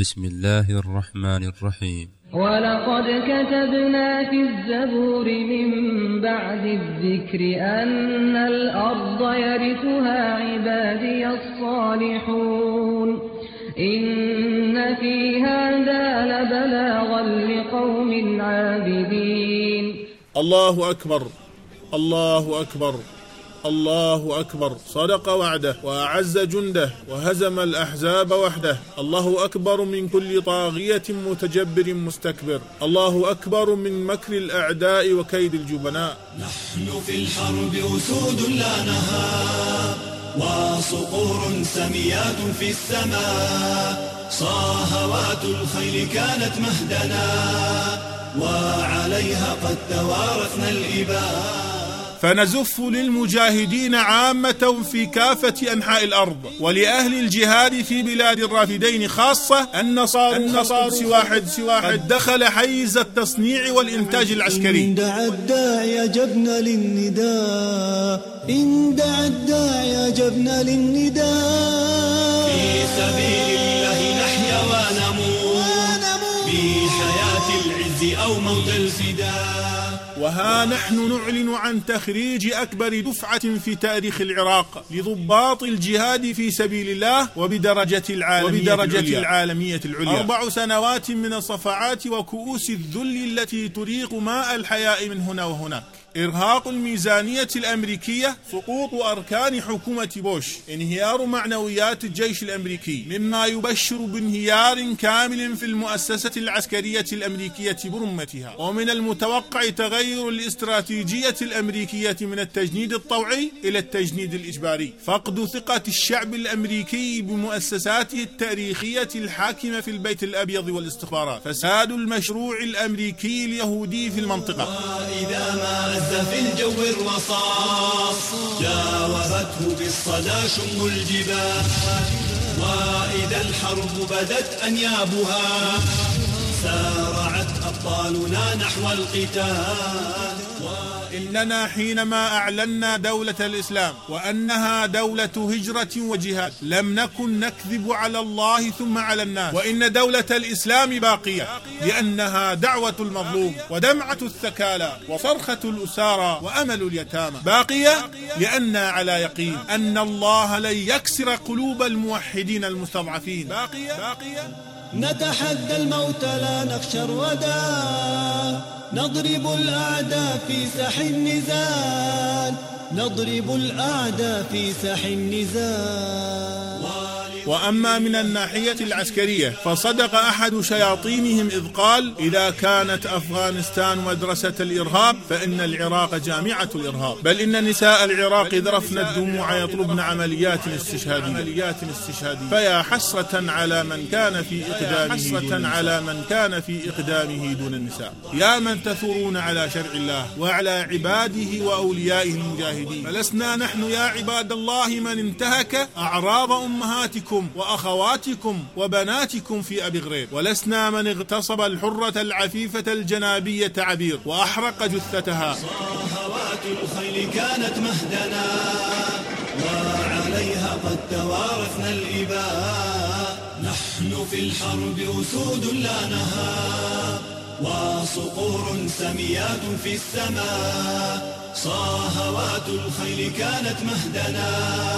بسم الله الرحمن الرحيم. ولقد كتبنا في الزبور من بعد الذكر أن الأرض يرثها عبادي الصالحون. إن في هذا لبلاغا لقوم عابدين. الله أكبر الله أكبر. الله أكبر. صدق وعده وأعز جنده وهزم الأحزاب وحده. الله أكبر من كل طاغية متجبر مستكبر. الله أكبر من مكر الأعداء وكيد الجبناء. نحن في الحرب أسود لا نهاب وصقور سميات في السماء. صاهوات الخيل كانت مهدنا وعليها قد توارثنا الإباء. فنزف للمجاهدين عامة في كافة أنحاء الأرض ولأهل الجهاد في بلاد الرافدين خاصة أن صاروا النصار واحد واحد قد دخل حيز التصنيع والإنتاج العسكري. إن دعا الداعي أجبنا للنداء. إن دعا الداعي أجبنا للنداء. في سبيل الله نحيا ونموت. بحياة العز أو موت الفداء. وها نحن نعلن عن تخريج أكبر دفعة في تاريخ العراق لضباط الجهاد في سبيل الله وبدرجة العالمية, وبدرجة العليا. العالمية العليا أربع سنوات من الصفعات وكؤوس الذل التي تريق ماء الحياء من هنا وهناك إرهاق الميزانية الأمريكية سقوط أركان حكومة بوش انهيار معنويات الجيش الأمريكي مما يبشر بانهيار كامل في المؤسسة العسكرية الأمريكية برمتها. ومن المتوقع تغير الاستراتيجية الأمريكية من التجنيد الطوعي إلى التجنيد الإجباري. فقد ثقة الشعب الأمريكي بمؤسساته التاريخية الحاكمة في البيت الأبيض والاستخبارات. فساد المشروع الأمريكي اليهودي في المنطقة. وإذا ما هز في الجو الرصاص. جاوبته بالصدى شم الجبال. وإذا الحرب بدت أنيابها. سارعت أبطالنا نحو القتال. إننا حينما أعلنا دولة الإسلام وأنها دولة هجرة وجهاد لم نكن نكذب على الله ثم على الناس. وإن دولة الإسلام باقية لأنها دعوة المظلوم ودمعة الثكالى وصرخة الأسارى وأمل اليتامى. باقية لأننا على يقين أن الله لن يكسر قلوب الموحدين المستضعفين. باقية باقية. نتحدى الموت لا نخشى الردى نضرب الأعداء في ساح النزال. نضرب الأعداء في ساح النزال. وأما من الناحية العسكرية فصدق أحد شياطينهم إذ قال إذا كانت أفغانستان مدرسة الإرهاب فإن العراق جامعة الإرهاب. بل إن نساء العراق ذرفن الدموع يطلبن عمليات استشهادية. عمليات استشهادية. فيا حسرة على من كان في إقدامه حسرة على من كان في إقدامه دون النساء. يا من تثورون على شرع الله وعلى عباده وأوليائه المجاهدين. فلسنا نحن يا عباد الله من انتهك أعراض أمهاتكم وأخواتكم وبناتكم في أبي غريب. ولسنا من اغتصب الحرة العفيفة الجنابية عبير وأحرق جثتها. صاهوات الخيل كانت مهدنا وعليها قد توارثنا الإباء. نحن في الحرب أسود لا نهاب وصقور سميات في السماء. صاهوات الخيل كانت مهدنا.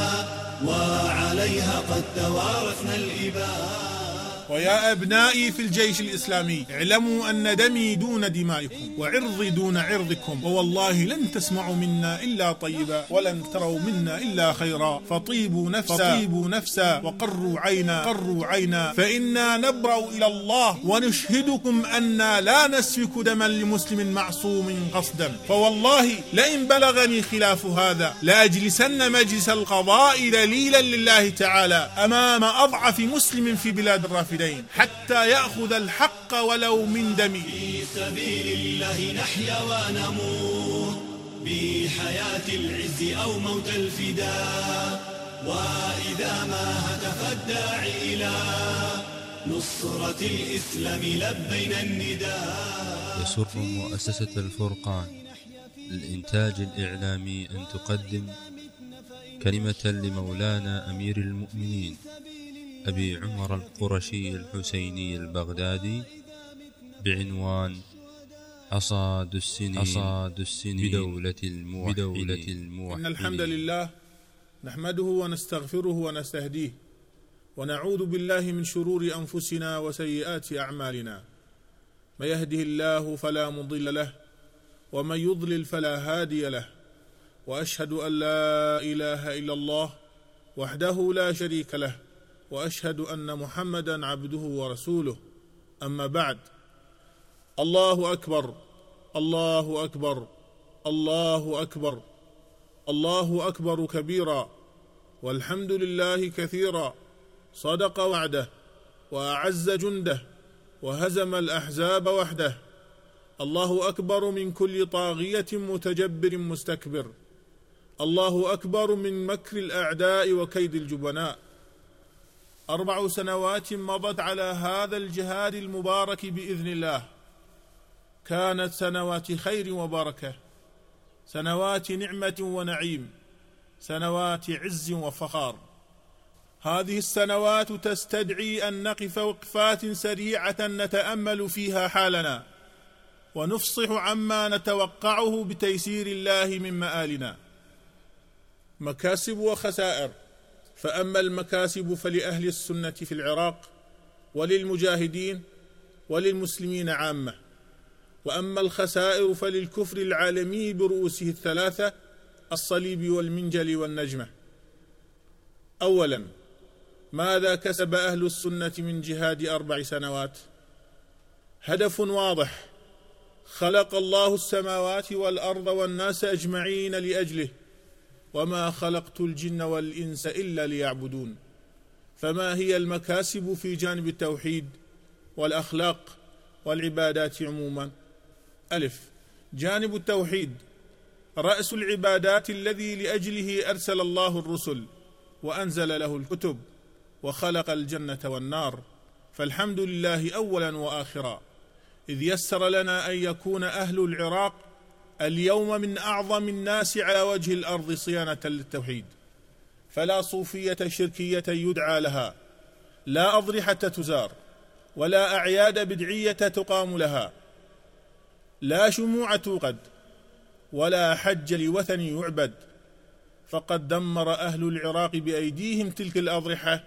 وعليها قد توارثنا الإباء. ويا أبنائي في الجيش الإسلامي اعلموا أن دمي دون دمائكم وعرضي دون عرضكم ووالله لن تسمعوا منا إلا طيبا ولن تروا منا إلا خيرا. فطيبوا نفسا فطيبوا نفسا وقروا عينا قروا عينا. فإنا نبرأ إلى الله ونشهدكم أنا لا نسفك دما لمسلم معصوم قصدا. فوالله لئن بلغني خلاف هذا لأجلسن مجلس القضاء دليلا لله تعالى أمام أضعف مسلم في بلاد الرافدين حتى يأخذ الحق ولو من دمي في سبيل الله نحيا ونموت بحياة العز أو موت الفداء وإذا ما هتف الداعي إلى نصرة الإسلام لبينا النداء. يسر مؤسسة الفرقان للإنتاج الإعلامي أن تقدم كلمة لمولانا أمير المؤمنين. أبي عمر القرشي الحسيني البغدادي بعنوان حصاد السنين حصاد السنين بدولة الموحدين. بدولة الموحدين. إن الحمد لله نحمده ونستغفره ونستهديه ونعوذ بالله من شرور أنفسنا وسيئات أعمالنا. من يهده الله فلا مضل له ومن يضلل فلا هادي له. وأشهد أن لا إله إلا الله وحده لا شريك له. وأشهد أن محمدا عبده ورسوله. أما بعد الله أكبر الله أكبر الله أكبر الله أكبر كبيرا والحمد لله كثيرا صدق وعده وأعز جنده وهزم الأحزاب وحده. الله أكبر من كل طاغية متجبر مستكبر. الله أكبر من مكر الأعداء وكيد الجبناء. أربع سنوات مضت على هذا الجهاد المبارك بإذن الله. كانت سنوات خير وبركة سنوات نعمة ونعيم سنوات عز وفخار. هذه السنوات تستدعي أن نقف وقفات سريعة نتأمل فيها حالنا ونفصح عما نتوقعه بتيسير الله من مآلنا. مكاسب وخسائر فأما المكاسب فلأهل السنة في العراق وللمجاهدين وللمسلمين عامة. وأما الخسائر فللكفر العالمي برؤوسه الثلاثة الصليب والمنجل والنجمة. أولا ماذا كسب أهل السنة من جهاد أربع سنوات؟ هدف واضح خلق الله السماوات والأرض والناس أجمعين لأجله. وما خلقت الجن والانس الا ليعبدون. فما هي المكاسب في جانب التوحيد والاخلاق والعبادات عموما. الف. جانب التوحيد. راس العبادات الذي لاجله ارسل الله الرسل وانزل له الكتب وخلق الجنه والنار. فالحمد لله اولا واخرا. إذ يسر لنا أن يكون أهل العراق اليوم من أعظم الناس على وجه الأرض صيانة للتوحيد. فلا صوفية شركية يدعى لها. لا أضرحة تزار. ولا أعياد بدعية تقام لها. لا شموع توقد. ولا حج لوثن يعبد. فقد دمر أهل العراق بأيديهم تلك الأضرحة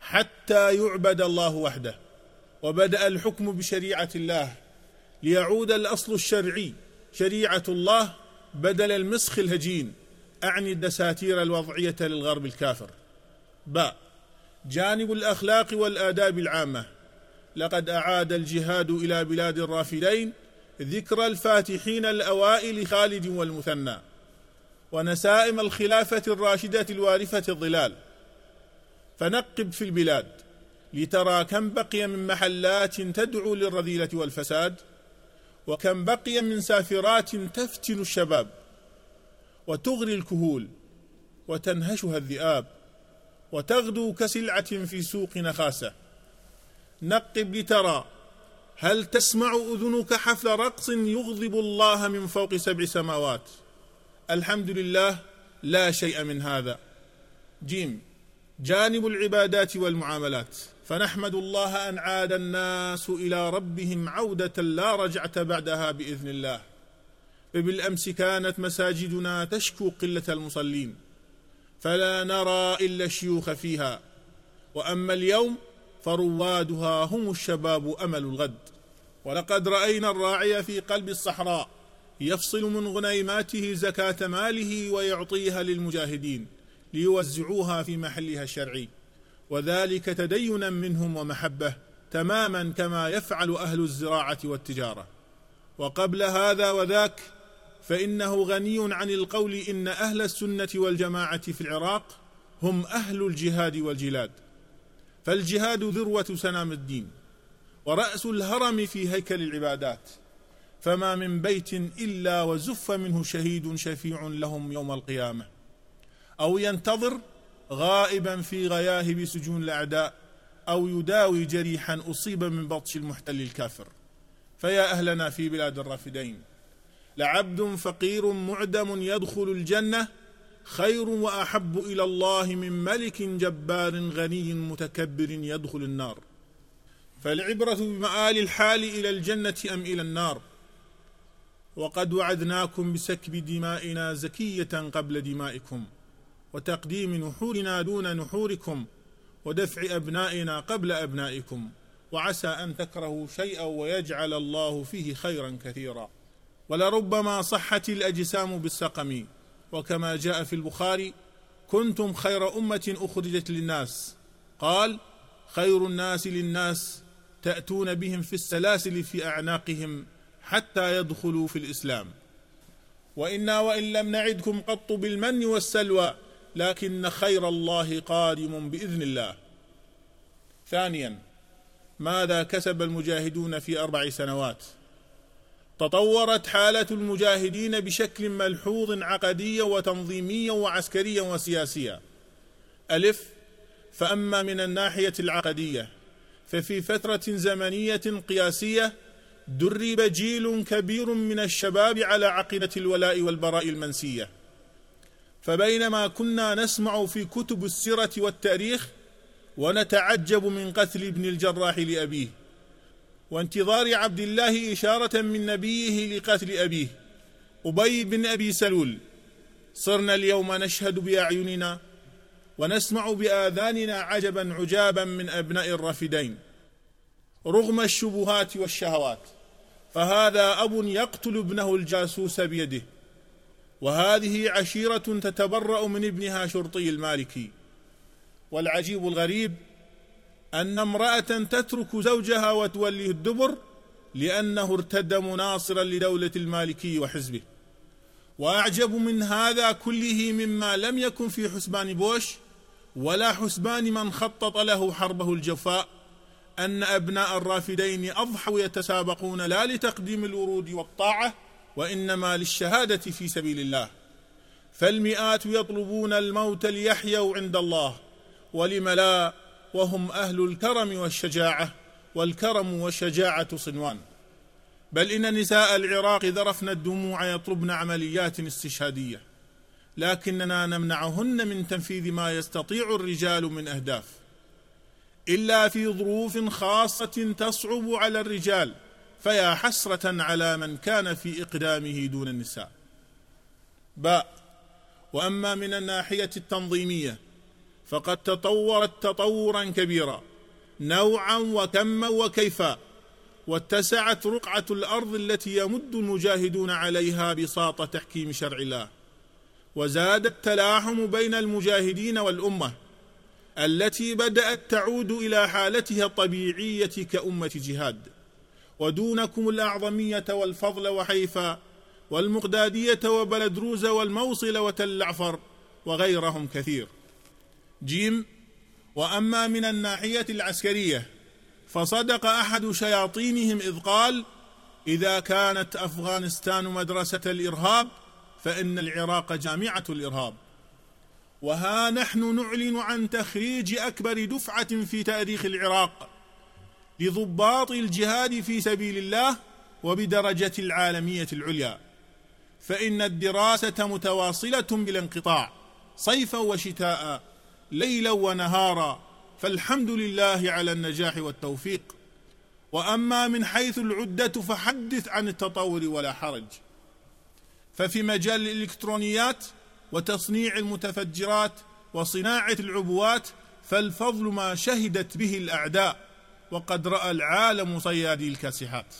حتى يعبد الله وحده. وبدأ الحكم بشريعة الله. ليعود الأصل الشرعي شريعة الله بدل المسخ الهجين. أعني الدساتير الوضعية للغرب الكافر. باء جانب الأخلاق والآداب العامة. لقد أعاد الجهاد إلى بلاد الرافدين ذكر الفاتحين الأوائل خالد والمثنى. ونسائم الخلافة الراشدة الوارفه الظلال. فنقب في البلاد لترى كم بقي من محلات تدعو للرذيلة والفساد. وكم بقي من سافرات تفتن الشباب وتغري الكهول وتنهشها الذئاب وتغدو كسلعة في سوق نخاسة. نقب لترى هل تسمع أذنك حفل رقص يغضب الله من فوق سبع سماوات؟ الحمد لله لا شيء من هذا. جيم جانب العبادات والمعاملات. فنحمد الله أن عاد الناس إلى ربهم عودة لا رجعة بعدها بإذن الله. فبالامس كانت مساجدنا تشكو قلة المصلين فلا نرى إلا الشيوخ فيها. وأما اليوم فروادها هم الشباب أمل الغد. ولقد رأينا الراعي في قلب الصحراء يفصل من غنيماته زكاة ماله ويعطيها للمجاهدين ليوزعوها في محلها الشرعي. وذلك تدينا منهم ومحبة تماما كما يفعل أهل الزراعة والتجارة. وقبل هذا وذاك فإنه غني عن القول إن أهل السنة والجماعة في العراق هم أهل الجهاد والجلاد. فالجهاد ذروة سنام الدين ورأس الهرم في هيكل العبادات. فما من بيت إلا وزف منه شهيد شفيع لهم يوم القيامة. أو ينتظر غائبا في غياهب سجون الأعداء أو يداوي جريحا اصيب من بطش المحتل الكافر. فيا أهلنا في بلاد الرافدين لعبد فقير معدم يدخل الجنة خير وأحب إلى الله من ملك جبار غني متكبر يدخل النار. فالعبرة بمآل الحال إلى الجنة أم إلى النار؟ وقد وعدناكم بسكب دمائنا زكية قبل دمائكم. وتقديم نحورنا دون نحوركم ودفع أبنائنا قبل أبنائكم وعسى أن تكرهوا شيئا ويجعل الله فيه خيرا كثيرا. ولربما صحت الأجسام بالسقم. وكما جاء في البخاري كنتم خير أمة أخرجت للناس. قال خير الناس للناس تأتون بهم في السلاسل في أعناقهم حتى يدخلوا في الإسلام. وإنا وإن لم نعدكم قط بالمن والسلوى لكن خير الله قادم بإذن الله. ثانيا ماذا كسب المجاهدون في أربع سنوات؟ تطورت حالة المجاهدين بشكل ملحوظ عقديا وتنظيميا وعسكريا وسياسيا ألف فأما من الناحية العقدية ففي فترة زمنية قياسية درب جيل كبير من الشباب على عقيدة الولاء والبراء المنسية. فبينما كنا نسمع في كتب السيره والتاريخ ونتعجب من قتل ابن الجراح لأبيه وانتظار عبد الله إشارة من نبيه لقتل أبيه أبي بن أبي سلول. صرنا اليوم نشهد بأعيننا ونسمع بآذاننا عجبا عجابا من أبناء الرافدين. رغم الشبهات والشهوات فهذا أب يقتل ابنه الجاسوس بيده. وهذه عشيرة تتبرأ من ابنها شرطي المالكي. والعجيب الغريب أن امرأة تترك زوجها وتوليه الدبر لأنه ارتد مناصرا لدولة المالكي وحزبه. وأعجب من هذا كله مما لم يكن في حسبان بوش ولا حسبان من خطط له حربه الجفاء أن أبناء الرافدين أضحوا يتسابقون لا لتقديم الورود والطاعة وإنما للشهادة في سبيل الله. فالمئات يطلبون الموت ليحيوا عند الله ولم لا؟ وهم أهل الكرم والشجاعة والكرم والشجاعة صنوان. بل إن نساء العراق ذرفن الدموع يطلبن عمليات استشهادية. لكننا نمنعهن من تنفيذ ما يستطيع الرجال من أهداف. إلا في ظروف خاصة تصعب على الرجال. فيا حسرة على من كان في إقدامه دون النساء. باء وأما من الناحية التنظيمية فقد تطورت تطورا كبيرا نوعا وكما وكيفا واتسعت رقعة الأرض التي يمد المجاهدون عليها بساط تحكيم شرع الله. وزاد التلاحم بين المجاهدين والأمة التي بدأت تعود إلى حالتها الطبيعية كأمة جهاد. ودونكم الأعظمية والفضل وحيفا والمقدادية وبلدروز والموصل وتل عفر وغيرهم كثير. جيم وأما من الناحية العسكرية فصدق أحد شياطينهم إذ قال إذا كانت أفغانستان مدرسة الإرهاب فإن العراق جامعة الإرهاب. وها نحن نعلن عن تخريج أكبر دفعة في تاريخ العراق. لضباط الجهاد في سبيل الله وبدرجة العالمية العليا. فإن الدراسة متواصلة بلا انقطاع صيفا وشتاء ليلا ونهارا فالحمد لله على النجاح والتوفيق. وأما من حيث العدة فحدث عن التطور ولا حرج. ففي مجال الإلكترونيات وتصنيع المتفجرات وصناعة العبوات فالفضل ما شهدت به الأعداء. وقد رأى العالم صيادي الكاسحات.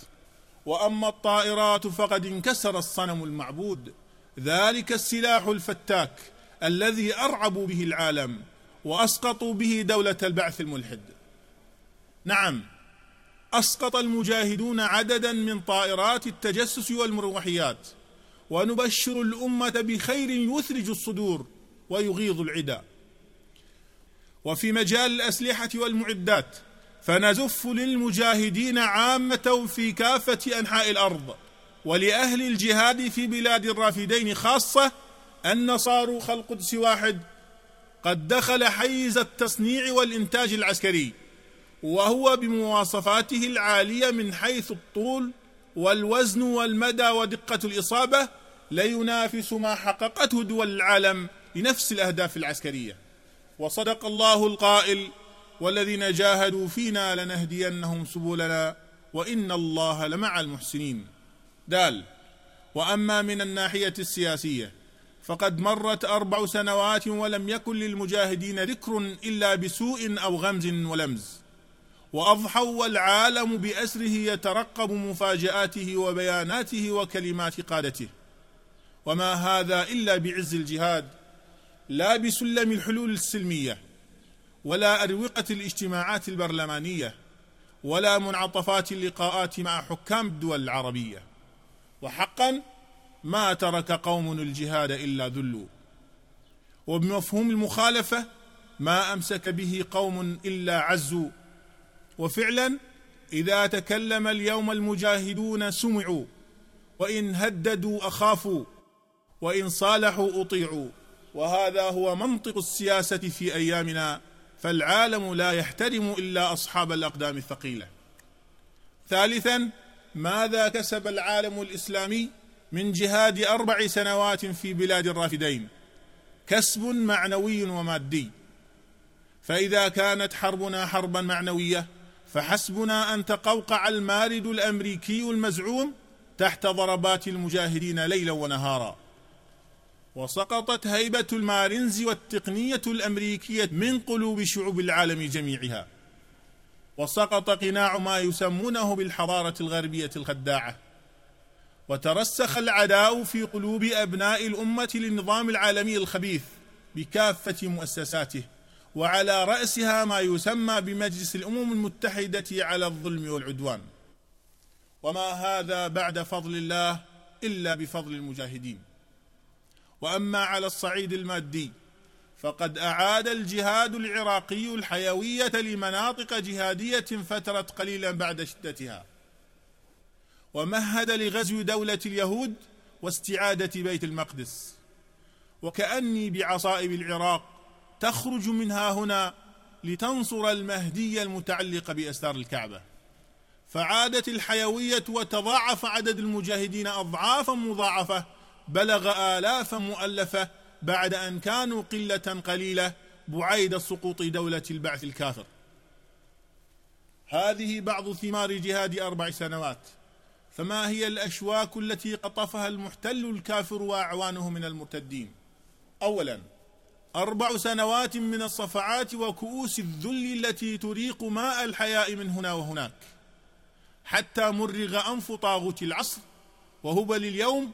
وأما الطائرات فقد انكسر الصنم المعبود. ذلك السلاح الفتاك الذي أرعبوا به العالم وأسقطوا به دولة البعث الملحد. نعم أسقط المجاهدون عددا من طائرات التجسس والمروحيات ونبشر الأمة بخير يثلج الصدور ويغيظ العدا. وفي مجال الأسلحة والمعدات فنزف للمجاهدين عامة في كافة أنحاء الأرض ولأهل الجهاد في بلاد الرافدين خاصة أن صاروخ القدس واحد قد دخل حيز التصنيع والإنتاج العسكري وهو بمواصفاته العالية من حيث الطول والوزن والمدى ودقة الإصابة لينافس ما حققته دول العالم لنفس الأهداف العسكرية. وصدق الله القائل والذين جاهدوا فينا لنهدينهم سبلنا وإن الله لمع المحسنين. دال وأما من الناحية السياسية فقد مرت أربع سنوات ولم يكن للمجاهدين ذكر إلا بسوء أو غمز ولمز. واضحوا والعالم بأسره يترقب مفاجآته وبياناته وكلمات قادته. وما هذا إلا بعز الجهاد لا بسلم الحلول السلمية. ولا أروقة الاجتماعات البرلمانية ولا منعطفات اللقاءات مع حكام الدول العربية. وحقا ما ترك قوم الجهاد إلا ذلوا. وبمفهوم المخالفة ما أمسك به قوم إلا عزوا. وفعلا إذا تكلم اليوم المجاهدون سمعوا وإن هددوا أخافوا وإن صالحوا أطيعوا. وهذا هو منطق السياسة في أيامنا فالعالم لا يحترم إلا أصحاب الأقدام الثقيلة. ثالثا ماذا كسب العالم الإسلامي من جهاد أربع سنوات في بلاد الرافدين؟ كسب معنوي ومادي. فإذا كانت حربنا حربا معنوية فحسبنا أن تقوقع المارد الأمريكي المزعوم تحت ضربات المجاهدين ليلا ونهارا. وسقطت هيبة المارنز والتقنية الأمريكية من قلوب شعوب العالم جميعها. وسقط قناع ما يسمونه بالحضارة الغربية الخداعة. وترسخ العداء في قلوب أبناء الأمة للنظام العالمي الخبيث بكافة مؤسساته وعلى رأسها ما يسمى بمجلس الأمم المتحدة على الظلم والعدوان. وما هذا بعد فضل الله إلا بفضل المجاهدين. وأما على الصعيد المادي فقد أعاد الجهاد العراقي الحيوية لمناطق جهادية فترت قليلا بعد شدتها. ومهد لغزو دولة اليهود واستعادة بيت المقدس. وكأني بعصائب العراق تخرج منها هنا لتنصر المهدي المتعلق بأستار الكعبة. فعادت الحيوية وتضاعف عدد المجاهدين اضعافا مضاعفة بلغ الافا مؤلفة بعد أن كانوا قلة قليلة بعيد سقوط دولة البعث الكافر. هذه بعض ثمار جهاد أربع سنوات. فما هي الأشواك التي قطفها المحتل الكافر وأعوانه من المرتدين؟ اولا أربع سنوات من الصفعات وكؤوس الذل التي تريق ماء الحياء من هنا وهناك. حتى مرغ أنف طاغوت العصر وهبل اليوم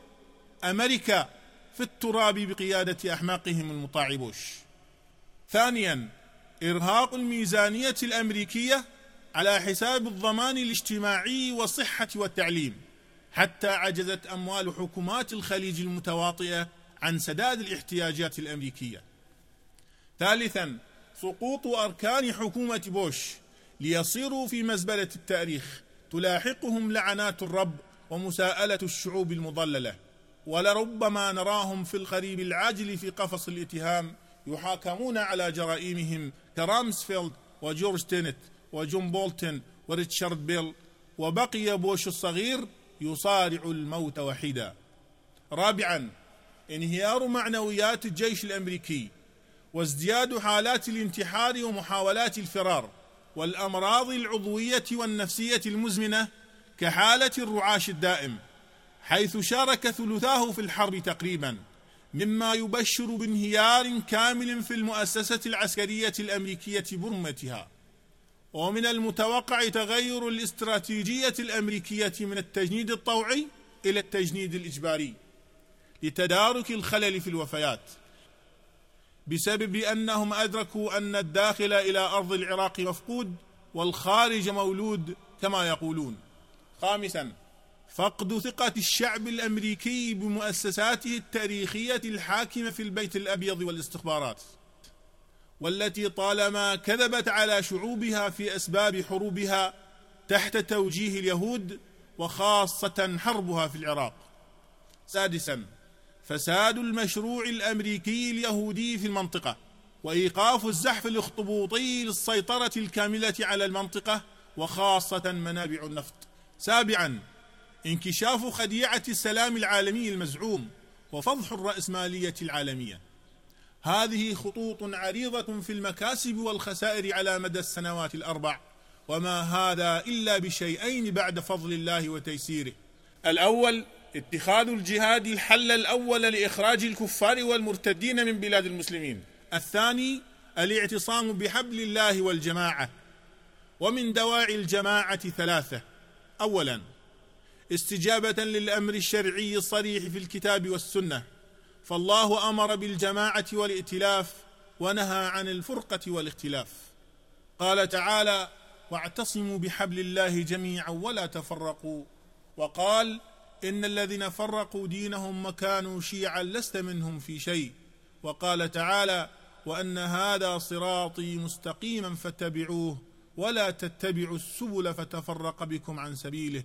أمريكا في التراب بقيادة أحماقهم المطاعبوش ثانيا إرهاق الميزانية الأمريكية على حساب الضمان الاجتماعي والصحة والتعليم حتى عجزت أموال حكومات الخليج المتواطئة عن سداد الاحتياجات الأمريكية. ثالثا سقوط أركان حكومة بوش ليصيروا في مزبلة التاريخ تلاحقهم لعنات الرب ومساءلة الشعوب المضللة. ولربما نراهم في القريب العاجل في قفص الاتهام يحاكمون على جرائمهم كرامسفيلد وجورج تينت وجون بولتن وريتشارد بيل وبقي بوش الصغير يصارع الموت وحيدا. رابعا انهيار معنويات الجيش الأمريكي وازدياد حالات الانتحار ومحاولات الفرار والأمراض العضوية والنفسية المزمنة كحالة الرعاش الدائم. حيث شارك ثلثاه في الحرب تقريبا مما يبشر بانهيار كامل في المؤسسة العسكرية الأمريكية برمتها. ومن المتوقع تغير الاستراتيجية الأمريكية من التجنيد الطوعي إلى التجنيد الإجباري لتدارك الخلل في الوفيات بسبب أنهم أدركوا أن الداخل إلى أرض العراق مفقود والخارج مولود كما يقولون. خامسا فقد ثقة الشعب الأمريكي بمؤسساته التاريخية الحاكمة في البيت الأبيض والاستخبارات والتي طالما كذبت على شعوبها في أسباب حروبها تحت توجيه اليهود وخاصة حربها في العراق. سادسا فساد المشروع الأمريكي اليهودي في المنطقة وإيقاف الزحف الاخطبوطي للسيطرة الكاملة على المنطقة وخاصة منابع النفط. سابعا انكشاف خديعة السلام العالمي المزعوم وفضح الرأسمالية العالمية. هذه خطوط عريضة في المكاسب والخسائر على مدى السنوات الأربع وما هذا إلا بشيئين بعد فضل الله وتيسيره. الأول اتخاذ الجهاد الحل الأول لإخراج الكفار والمرتدين من بلاد المسلمين. الثاني الاعتصام بحبل الله والجماعة ومن دواعي الجماعة ثلاثة. اولا استجابة للأمر الشرعي الصريح في الكتاب والسنة. فالله أمر بالجماعة والائتلاف ونهى عن الفرقة والاختلاف. قال تعالى واعتصموا بحبل الله جميعا ولا تفرقوا وقال إن الذين فرقوا دينهم وكانوا شيعا لست منهم في شيء وقال تعالى وأن هذا صراطي مستقيما فاتبعوه ولا تتبعوا السبل فتفرق بكم عن سبيله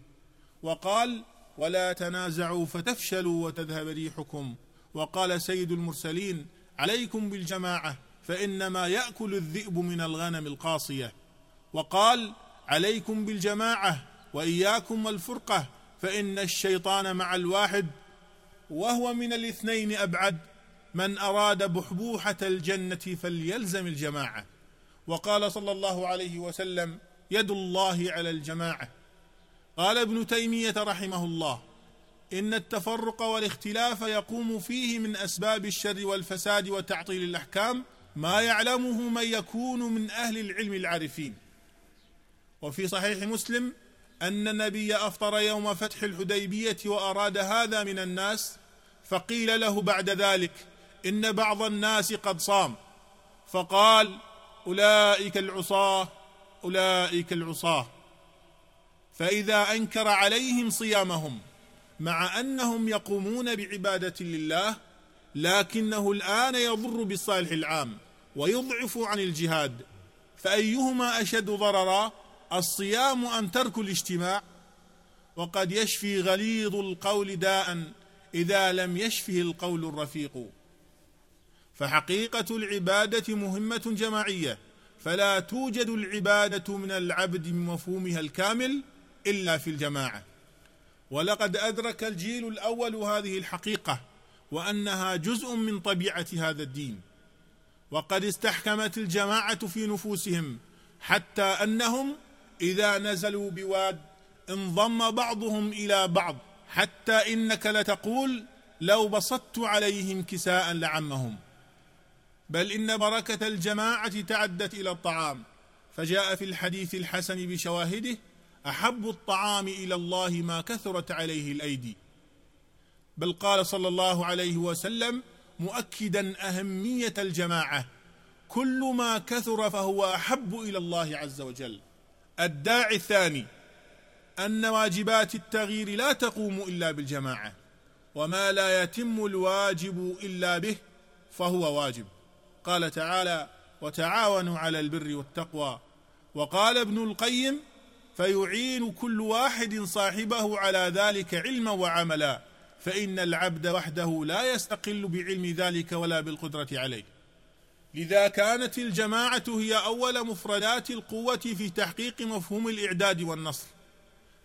وقال ولا تنازعوا فتفشلوا وتذهب ريحكم. وقال سيد المرسلين عليكم بالجماعة فإنما يأكل الذئب من الغنم القاصية. وقال عليكم بالجماعة وإياكم والفرقة فإن الشيطان مع الواحد وهو من الاثنين أبعد. من أراد بحبوحة الجنة فليلزم الجماعة. وقال صلى الله عليه وسلم يد الله على الجماعة. قال ابن تيمية رحمه الله إن التفرق والاختلاف يقوم فيه من أسباب الشر والفساد وتعطيل الأحكام ما يعلمه من يكون من أهل العلم العارفين. وفي صحيح مسلم أن النبي أفطر يوم فتح الحديبية وأراد هذا من الناس فقيل له بعد ذلك إن بعض الناس قد صام فقال أولئك العصاة أولئك العصاة. فإذا أنكر عليهم صيامهم مع أنهم يقومون بعبادة لله لكنه الآن يضر بالصالح العام ويضعف عن الجهاد فأيهما أشد ضررا؟ الصيام أم ترك الاجتماع؟ وقد يشفي غليظ القول داء إذا لم يشفه القول الرفيق. فحقيقة العبادة مهمة جماعية فلا توجد العبادة من العبد بمفهومها الكامل إلا في الجماعة. ولقد أدرك الجيل الأول هذه الحقيقة وأنها جزء من طبيعة هذا الدين. وقد استحكمت الجماعة في نفوسهم حتى أنهم إذا نزلوا بواد انضم بعضهم إلى بعض حتى إنك لتقول لو بسطت عليهم كساء لعمهم. بل إن بركة الجماعة تعدت إلى الطعام. فجاء في الحديث الحسن بشواهده أحب الطعام إلى الله ما كثرت عليه الأيدي. بل قال صلى الله عليه وسلم مؤكدا أهمية الجماعة كل ما كثر فهو أحب إلى الله عز وجل. الداعي الثاني أن واجبات التغيير لا تقوم إلا بالجماعة وما لا يتم الواجب إلا به فهو واجب. قال تعالى وتعاونوا على البر والتقوى وقال ابن القيم فيعين كل واحد صاحبه على ذلك علما وعملا فإن العبد وحده لا يستقل بعلم ذلك ولا بالقدرة عليه. لذا كانت الجماعة هي أول مفردات القوة في تحقيق مفهوم الإعداد والنصر.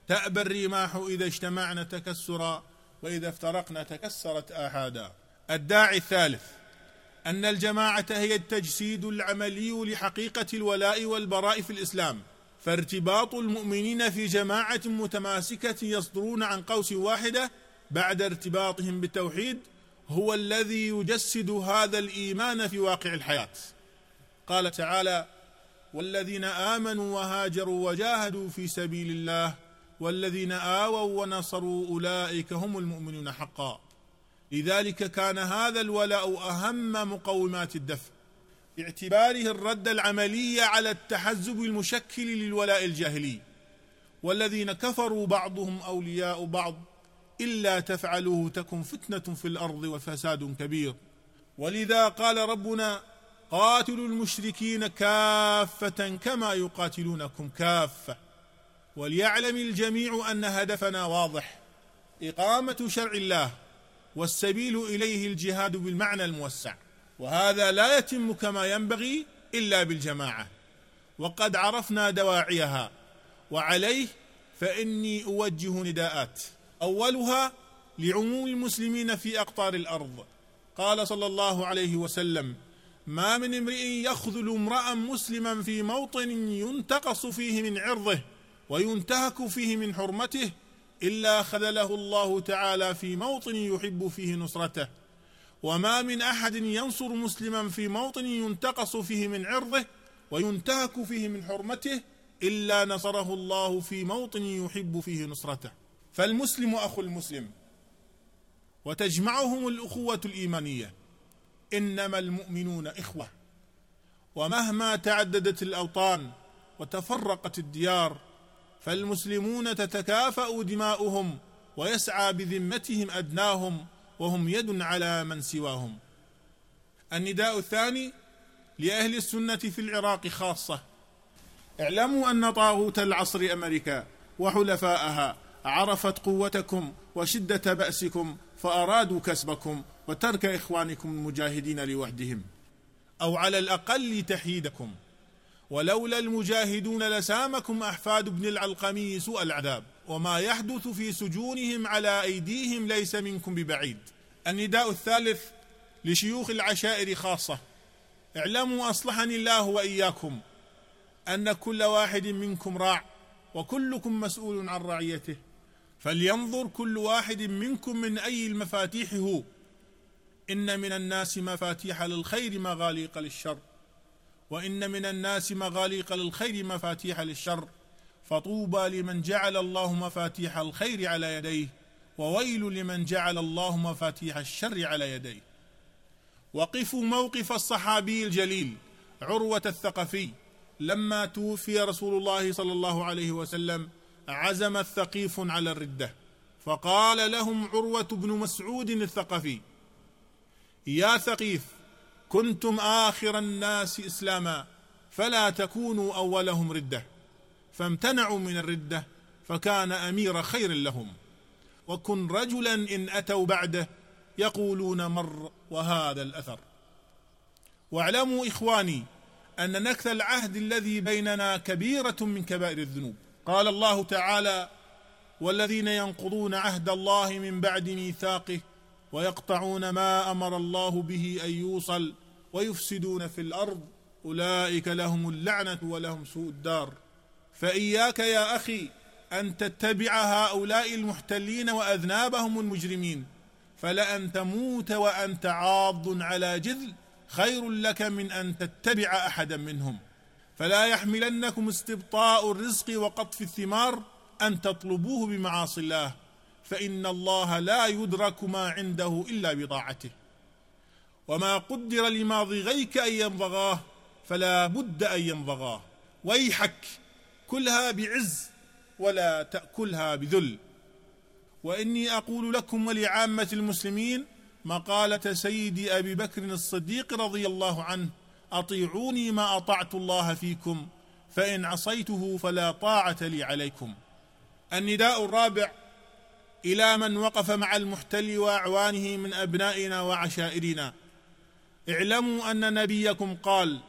تأبى الرماح إذا اجتمعنا تكسرا وإذا افترقنا تكسرت آحادا. الداعي الثالث أن الجماعة هي التجسيد العملي لحقيقة الولاء والبراء في الإسلام. فارتباط المؤمنين في جماعة متماسكة يصدرون عن قوس واحدة بعد ارتباطهم بالتوحيد هو الذي يجسد هذا الإيمان في واقع الحياة. قال تعالى والذين آمنوا وهاجروا وجاهدوا في سبيل الله والذين آووا ونصروا أولئك هم المؤمنون حقا. لذلك كان هذا الولاء أهم مقومات الدفع. باعتباره الرد العملي على التحزب المشكل للولاء الجاهلي والذين كفروا بعضهم أولياء بعض إلا تفعلوه تكن فتنة في الأرض وفساد كبير. ولذا قال ربنا قاتلوا المشركين كافة كما يقاتلونكم كافة وليعلم الجميع أن هدفنا واضح إقامة شرع الله والسبيل إليه الجهاد بالمعنى الموسع. وهذا لا يتم كما ينبغي إلا بالجماعة. وقد عرفنا دواعيها وعليه فإني أوجه نداءات. أولها لعموم المسلمين في أقطار الأرض. قال صلى الله عليه وسلم ما من امرئ يخذل امرأ مسلما في موطن ينتقص فيه من عرضه وينتهك فيه من حرمته إلا خذله الله تعالى في موطن يحب فيه نصرته. وما من أحد ينصر مسلما في موطن ينتقص فيه من عرضه وينتهك فيه من حرمته إلا نصره الله في موطن يحب فيه نصرته. فالمسلم أخو المسلم وتجمعهم الأخوة الإيمانية. إنما المؤمنون إخوة ومهما تعددت الأوطان وتفرقت الديار فالمسلمون تتكافأ دماؤهم ويسعى بذمتهم أدناهم وهم يد على من سواهم. النداء الثاني لأهل السنة في العراق خاصة. اعلموا أن طاغوت العصر أمريكا وحلفاءها عرفت قوتكم وشدة بأسكم فأرادوا كسبكم وترك إخوانكم المجاهدين لوحدهم. أو على الأقل تحييدكم. ولولا المجاهدون لسامكم أحفاد ابن العلقمي سوء العذاب. وما يحدث في سجونهم على أيديهم ليس منكم ببعيد. النداء الثالث لشيوخ العشائر خاصة. اعلموا أصلحني الله وإياكم أن كل واحد منكم راع وكلكم مسؤول عن رعيته. فلينظر كل واحد منكم من أي المفاتيح هو إن من الناس مفاتيح للخير مغاليق للشر. وإن من الناس مغاليق للخير مفاتيح للشر. فطوبى لمن جعل الله مفاتيح الخير على يديه. وويل لمن جعل الله مفاتيح الشر على يديه. وقفوا موقف الصحابي الجليل عروة الثقفي لما توفي رسول الله صلى الله عليه وسلم عزم الثقيف على الردة. فقال لهم عروة بن مسعود الثقفي يا ثقيف كنتم آخر الناس إسلاما فلا تكونوا أولهم ردة. فامتنعوا من الردة فكان أمير خير لهم. وكن رجلا إن أتوا بعده يقولون مر وهذا الأثر. واعلموا إخواني أن نكث العهد الذي بيننا كبيرة من كبائر الذنوب. قال الله تعالى والذين ينقضون عهد الله من بعد ميثاقه ويقطعون ما أمر الله به أن يوصل ويفسدون في الأرض أولئك لهم اللعنة ولهم سوء الدار. فإياك يا أخي أن تتبع هؤلاء المحتلين وأذنابهم المجرمين. فلان تموت وأنت عاض على جذل خير لك من أن تتبع أحدا منهم. فلا يحملنكم استبطاء الرزق وقطف الثمار أن تطلبوه بمعاصي الله. فإن الله لا يدرك ما عنده إلا بطاعته وما قدر لماضغيك أن ينضغاه فلا بد أن ينضغاه ويحك كلها بعز ولا تأكلها بذل. وإني أقول لكم ولعامة المسلمين مقالة سيد أبي بكر الصديق رضي الله عنه أطيعوني ما أطعت الله فيكم فإن عصيته فلا طاعة لي عليكم. النداء الرابع إلى من وقف مع المحتل وأعوانه من أبنائنا وعشائرنا. اعلموا أن نبيكم قال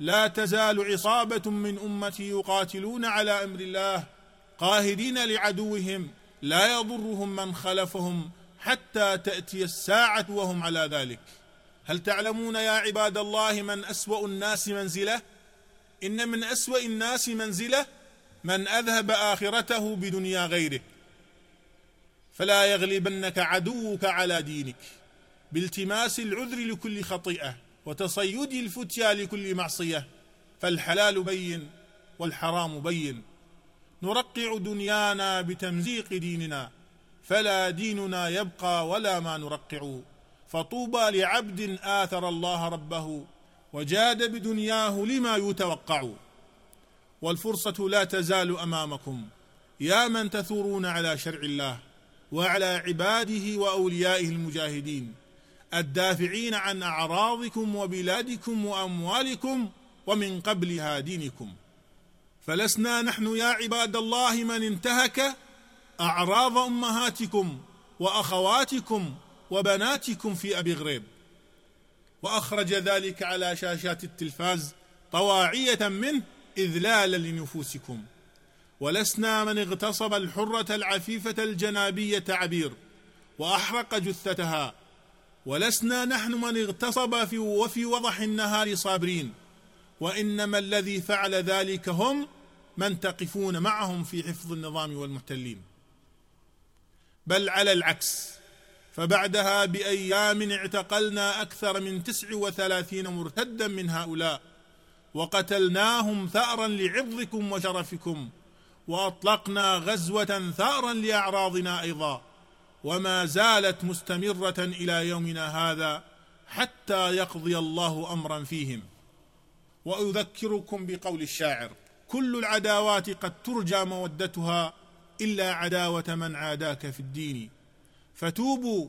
لا تزال عصابة من أمتي يقاتلون على أمر الله قاهدين لعدوهم لا يضرهم من خلفهم حتى تأتي الساعة وهم على ذلك. هل تعلمون يا عباد الله من أسوأ الناس منزلة؟ إن من أسوأ الناس منزلة من أذهب آخرته بدنيا غيره. فلا يغلبنك عدوك على دينك بالتماس العذر لكل خطيئة وتصيد الفتيا لكل معصية. فالحلال بين والحرام بين. نرقع دنيانا بتمزيق ديننا فلا ديننا يبقى ولا ما نرقع. فطوبى لعبد آثر الله ربه وجاد بدنياه لما يتوقع. والفرصة لا تزال أمامكم. يا من تثورون على شرع الله وعلى عباده وأوليائه المجاهدين الدافعين عن أعراضكم وبلادكم وأموالكم ومن قبلها دينكم. فلسنا نحن يا عباد الله من انتهك أعراض أمهاتكم وأخواتكم وبناتكم في أبي غريب. وأخرج ذلك على شاشات التلفاز طواعية منه اذلالا لنفوسكم. ولسنا من اغتصب الحرة العفيفة الجنابية عبير وأحرق جثتها. ولسنا نحن من اغتصب في وفي وضح النهار صابرين. وإنما الذي فعل ذلك هم من تقفون معهم في حفظ النظام والمحتلين. بل على العكس فبعدها بأيام اعتقلنا أكثر من تسع وثلاثين مرتدا من هؤلاء وقتلناهم ثارا لعرضكم وشرفكم وأطلقنا غزوة ثارا لأعراضنا أيضا وما زالت مستمرة إلى يومنا هذا حتى يقضي الله امرا فيهم. وأذكركم بقول الشاعر كل العداوات قد ترجى مودتها إلا عداوة من عاداك في الدين. فتوبوا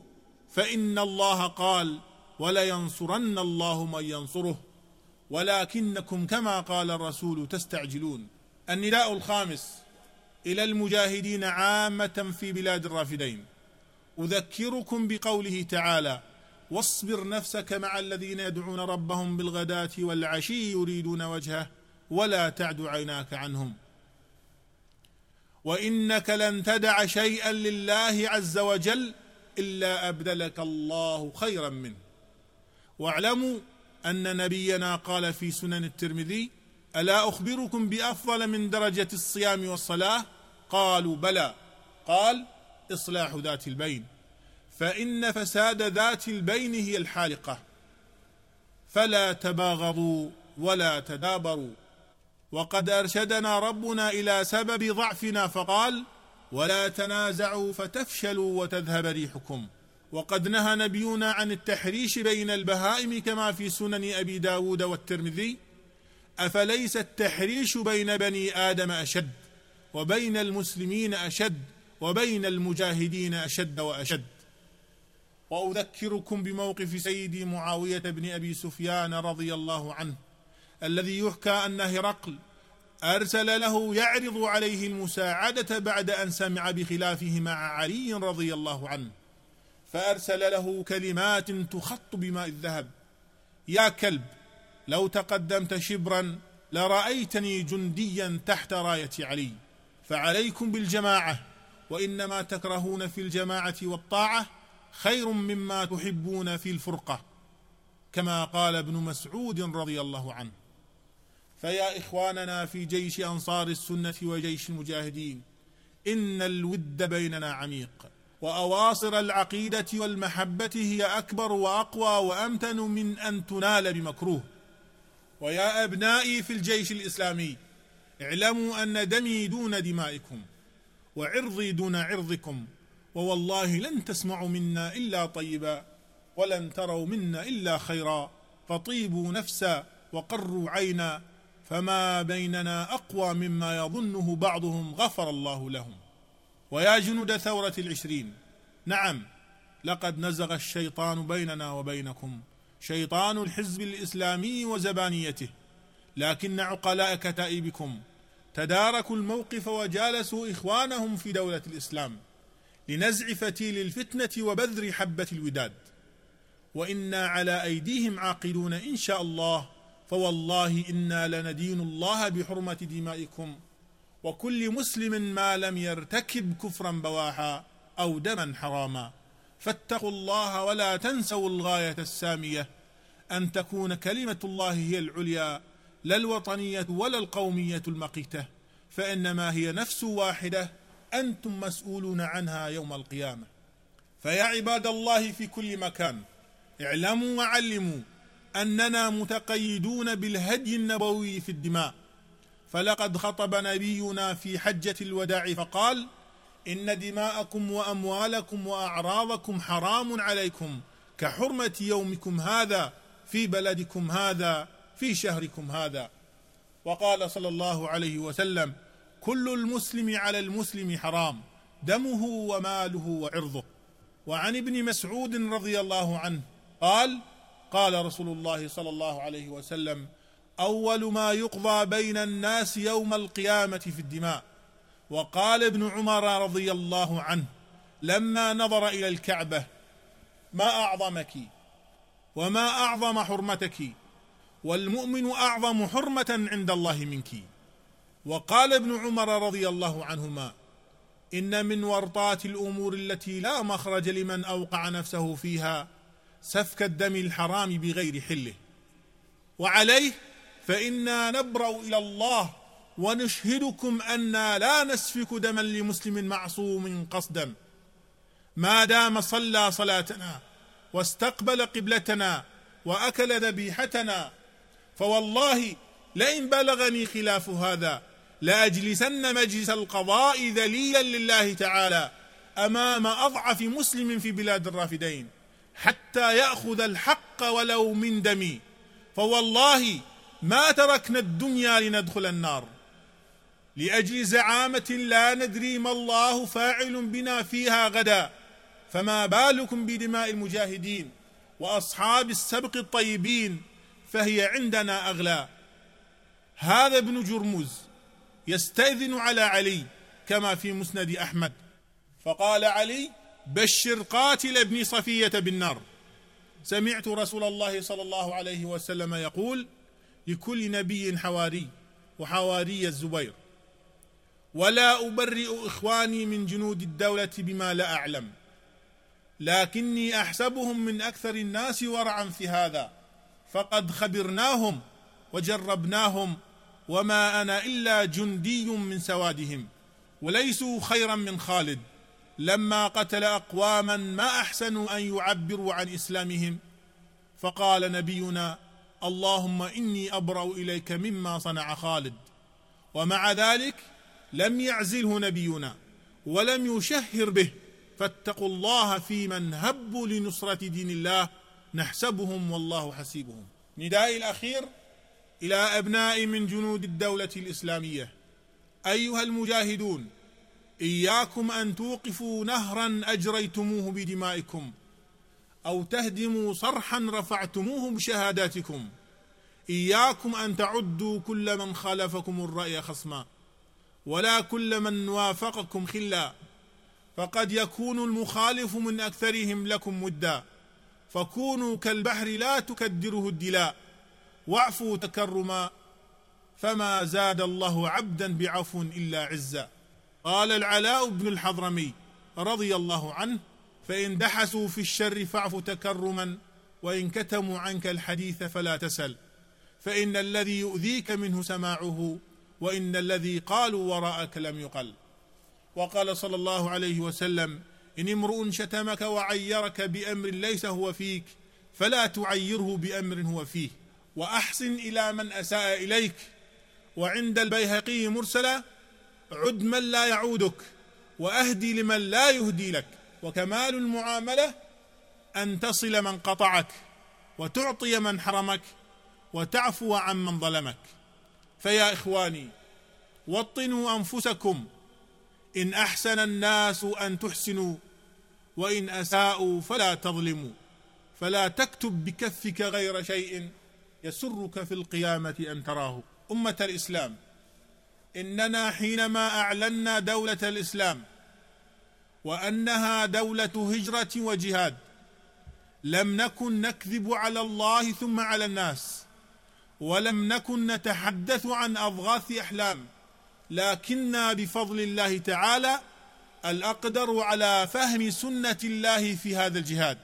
فإن الله قال ولينصرن الله من ينصره ولكنكم كما قال الرسول تستعجلون. النداء الخامس إلى المجاهدين عامة في بلاد الرافدين. أذكركم بقوله تعالى واصبر نفسك مع الذين يدعون ربهم بالغداة والعشي يريدون وجهه ولا تعد عيناك عنهم. وإنك لن تدع شيئا لله عز وجل إلا أبدلك الله خيرا منه. واعلموا أن نبينا قال في سنن الترمذي ألا أخبركم بأفضل من درجة الصيام والصلاة؟ قالوا بلى. قال إصلاح ذات البين. فإن فساد ذات البين هي الحالقة. فلا تباغضوا ولا تدابروا. وقد أرشدنا ربنا إلى سبب ضعفنا فقال ولا تنازعوا فتفشلوا وتذهب ريحكم. وقد نهى نبينا عن التحريش بين البهائم كما في سنن أبي داود والترمذي أفليس التحريش بين بني آدم أشد وبين المسلمين أشد وبين المجاهدين أشد وأشد. وأذكركم بموقف سيدي معاوية بن أبي سفيان رضي الله عنه الذي يحكى أن هرقل أرسل له يعرض عليه المساعدة بعد أن سمع بخلافه مع علي رضي الله عنه فأرسل له كلمات تخط بماء الذهب. يا كلب لو تقدمت شبرا لرأيتني جنديا تحت راية علي فعليكم بالجماعة وإنما تكرهون في الجماعة والطاعة خير مما تحبون في الفرقة. كما قال ابن مسعود رضي الله عنه. فيا إخواننا في جيش أنصار السنة وجيش المجاهدين إن الود بيننا عميق وأواصر العقيدة والمحبة هي أكبر وأقوى وأمتن من أن تنال بمكروه. ويا أبنائي في الجيش الإسلامي اعلموا أن دمي دون دمائكم وعرضي دون عرضكم ووالله لن تسمعوا منا إلا طيبا ولن تروا منا إلا خيرا فطيبوا نفسا وقروا عينا فما بيننا اقوى مما يظنه بعضهم غفر الله لهم. ويا جنود ثوره العشرين. نعم. لقد نزغ الشيطان بيننا وبينكم شيطان الحزب الاسلامي وزبانيته. لكن عقلاء كتائبكم تداركوا الموقف وجالسوا اخوانهم في دوله الاسلام. لنزع فتيل الفتنه وبذر حبه الوداد. وأنا على ايديهم عاقلون ان شاء الله. فوالله إنا لندين الله بحرمة دمائكم وكل مسلم ما لم يرتكب كفرا بواحا أو دما حراما. فاتقوا الله ولا تنسوا الغاية السامية أن تكون كلمة الله هي العليا لا الوطنية ولا القومية المقيتة. فإنما هي نفس واحدة أنتم مسؤولون عنها يوم القيامة. فيا عباد الله في كل مكان اعلموا وعلموا أننا متقيدون بالهدي النبوي في الدماء. فلقد خطب نبينا في حجة الوداع فقال إن دماءكم وأموالكم وأعراضكم حرام عليكم كحرمة يومكم هذا في بلدكم هذا في شهركم هذا. وقال صلى الله عليه وسلم كل المسلم على المسلم حرام دمه وماله وعرضه. وعن ابن مسعود رضي الله عنه قال قال رسول الله صلى الله عليه وسلم أول ما يقضى بين الناس يوم القيامة في الدماء. وقال ابن عمر رضي الله عنه لما نظر إلى الكعبة ما أعظمك؟ وما أعظم حرمتك؟ والمؤمن أعظم حرمة عند الله منك. وقال ابن عمر رضي الله عنهما إن من ورطات الأمور التي لا مخرج لمن أوقع نفسه فيها سفك الدم الحرام بغير حله. وعليه فإنا نبرأ إلى الله ونشهدكم أنا لا نسفك دما لمسلم معصوم قصدا. ما دام صلى صلاتنا واستقبل قبلتنا وأكل ذبيحتنا فوالله لئن بلغني خلاف هذا لأجلسن مجلس القضاء ذليلا لله تعالى أمام أضعف مسلم في بلاد الرافدين. حتى يأخذ الحق ولو من دمي. فوالله ما تركنا الدنيا لندخل النار. لاجل زعامه لا ندري ما الله فاعل بنا فيها غدا. فما بالكم بدماء المجاهدين وأصحاب السبق الطيبين فهي عندنا اغلى هذا ابن جرمز يستأذن على علي كما في مسند أحمد. فقال علي بشر قاتل ابن صفية بالنار. سمعت رسول الله صلى الله عليه وسلم يقول لكل نبي حواري وحواري الزبير ولا أبرئ إخواني من جنود الدولة بما لا أعلم لكني أحسبهم من أكثر الناس ورعا في هذا فقد خبرناهم وجربناهم وما أنا إلا جندي من سوادهم وليسوا خيرا من خالد. لما قتل أقواما ما أحسنوا أن يعبروا عن إسلامهم. فقال نبينا اللهم إني أبرأ إليك مما صنع خالد. ومع ذلك لم يعزله نبينا ولم يشهر به. فاتقوا الله في من هبوا لنصرة دين الله نحسبهم والله حسيبهم. ندائي الأخير إلى أبناء من جنود الدولة الإسلامية. أيها المجاهدون إياكم أن توقفوا نهرا أجريتموه بدمائكم أو تهدموا صرحا رفعتموه بشهاداتكم. إياكم أن تعدوا كل من خالفكم الرأي خصما ولا كل من وافقكم خلا. فقد يكون المخالف من أكثرهم لكم ودا. فكونوا كالبحر لا تكدره الدلاء واعفوا تكرما. فما زاد الله عبدا بعفو إلا عزا. قال العلاء بن الحضرمي رضي الله عنه فإن دحسوا في الشر فاعف تكرما وإن كتموا عنك الحديث فلا تسل. فإن الذي يؤذيك منه سماعه وإن الذي قالوا وراءك لم يقل. وقال صلى الله عليه وسلم إن امرؤ شتمك وعيرك بأمر ليس هو فيك فلا تعيره بأمر هو فيه. وأحسن إلى من أساء إليك. وعند البيهقي مرسلا عد من لا يعودك وأهدي لمن لا يهدي لك. وكمال المعاملة أن تصل من قطعك وتعطي من حرمك وتعفو عن من ظلمك. فيا إخواني وطنوا أنفسكم. إن أحسن الناس أن تحسنوا وإن أساءوا فلا تظلموا. فلا تكتب بكفك غير شيء يسرك في القيامة أن تراه. أمة الإسلام. إننا حينما أعلنا دولة الإسلام وأنها دولة هجرة وجهاد لم نكن نكذب على الله ثم على الناس ولم نكن نتحدث عن أضغاث أحلام لكنا بفضل الله تعالى الأقدر على فهم سنة الله في هذا الجهاد.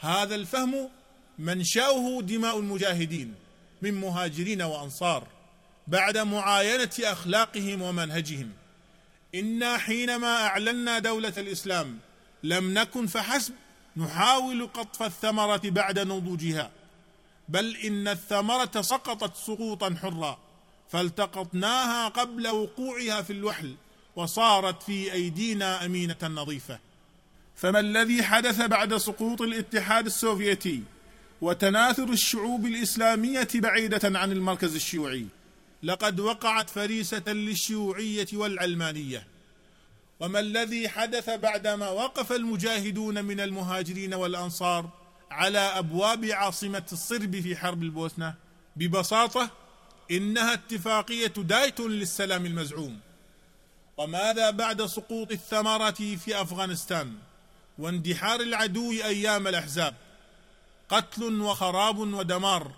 هذا الفهم منشأه دماء المجاهدين من مهاجرين وأنصار. بعد معاينة أخلاقهم ومنهجهم. إنا حينما أعلنا دولة الإسلام لم نكن فحسب نحاول قطف الثمرة بعد نضوجها بل إن الثمرة سقطت سقوطا حرا فالتقطناها قبل وقوعها في الوحل وصارت في أيدينا أمينة نظيفة. فما الذي حدث بعد سقوط الاتحاد السوفيتي وتناثر الشعوب الإسلامية بعيدة عن المركز الشيوعي؟ لقد وقعت فريسة للشيوعية والعلمانية. وما الذي حدث بعدما وقف المجاهدون من المهاجرين والأنصار على أبواب عاصمة الصرب في حرب البوسنة؟ ببساطة إنها اتفاقية دايتون للسلام المزعوم. وماذا بعد سقوط الثمره في أفغانستان؟ واندحار العدو أيام الأحزاب؟ قتل وخراب ودمار؟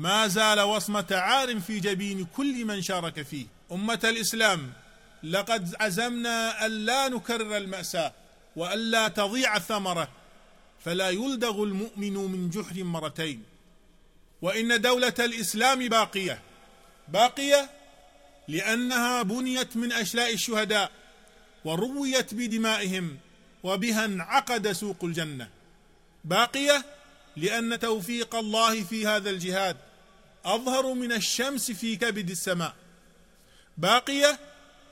ما زال وصمة عار في جبين كل من شارك فيه. أمة الإسلام لقد عزمنا الا نكرر الماساه والا تضيع الثمره فلا يلدغ المؤمن من جحر مرتين. وإن دولة الإسلام باقية باقية لأنها بنيت من أشلاء الشهداء ورويت بدمائهم وبها انعقد سوق الجنة. باقية لأن توفيق الله في هذا الجهاد أظهر من الشمس في كبد السماء باقية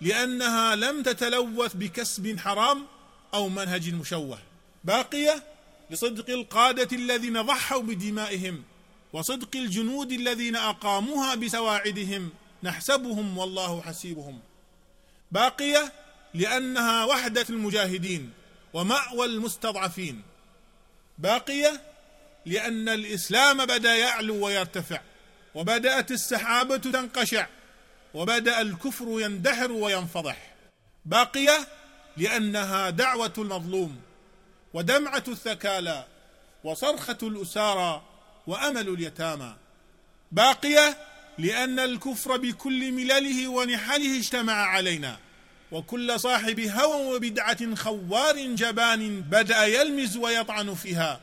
لأنها لم تتلوث بكسب حرام أو منهج مشوه باقية لصدق القادة الذين ضحوا بدمائهم وصدق الجنود الذين أقاموها بسواعدهم نحسبهم والله حسيبهم باقية لأنها وحدة المجاهدين ومأوى المستضعفين باقية لأن الإسلام بدأ يعلو ويرتفع. وبدأت السحابة تنقشع وبدأ الكفر يندحر وينفضح. باقية لأنها دعوة المظلوم ودمعة الثكالى وصرخة الأسارى وأمل اليتامى. باقية لأن الكفر بكل ملله ونحله اجتمع علينا وكل صاحب هوى وبدعة خوار جبان بدأ يلمز ويطعن فيها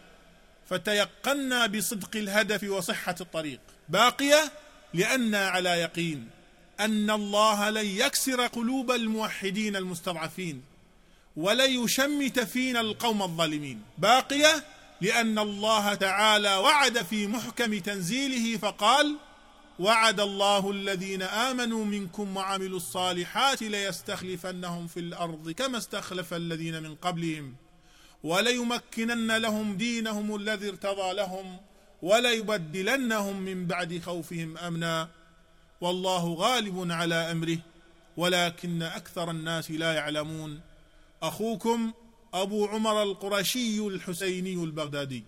فتيقنا بصدق الهدف وصحة الطريق. باقية لأنا على يقين أن الله لن يكسر قلوب الموحدين المستضعفين ولن يشمت فينا القوم الظالمين. باقية لأن الله تعالى وعد في محكم تنزيله فقال وعد الله الذين آمنوا منكم وعملوا الصالحات ليستخلفنهم في الأرض كما استخلف الذين من قبلهم وليمكنن لهم دينهم الذي ارتضى لهم وليبدلنهم من بعد خوفهم أمنا. والله غالب على أمره ولكن أكثر الناس لا يعلمون. أخوكم أبو عمر القرشي الحسيني البغدادي.